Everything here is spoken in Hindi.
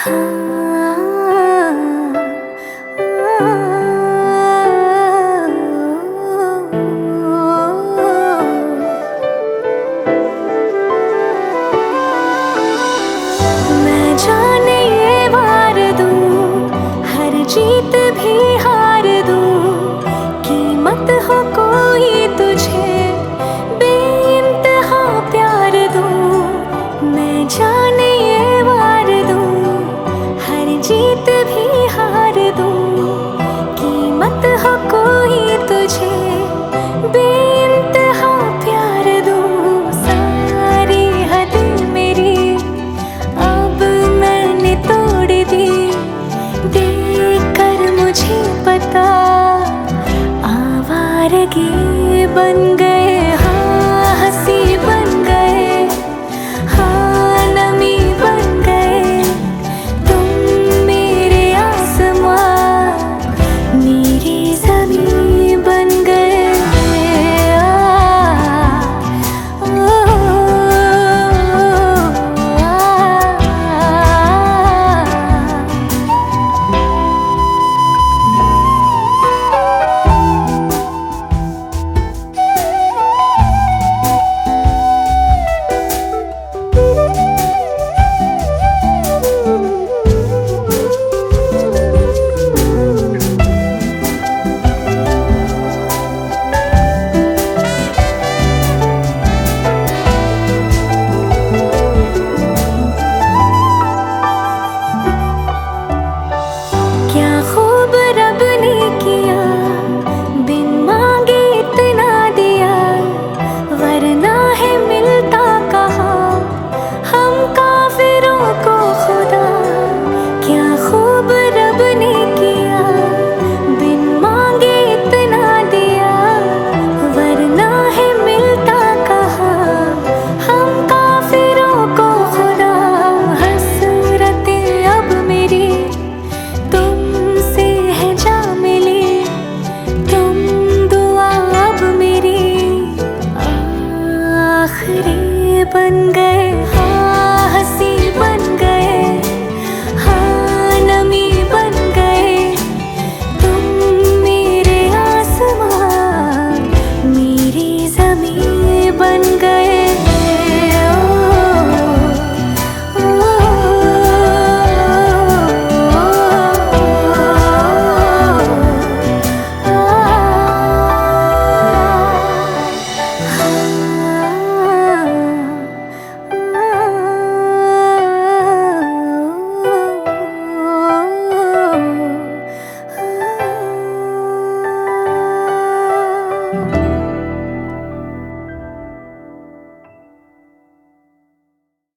मैं जाने ये वार दूँ हर जीत भी हार जीत भी हार दूँ। कीमत हो कोई तुझे, बेइंतहा प्यार दूँ। सारी हद मेरी अब मैंने तोड़ दी। देख कर मुझे पता, आवारगी बन गई। बिखरे बन गए।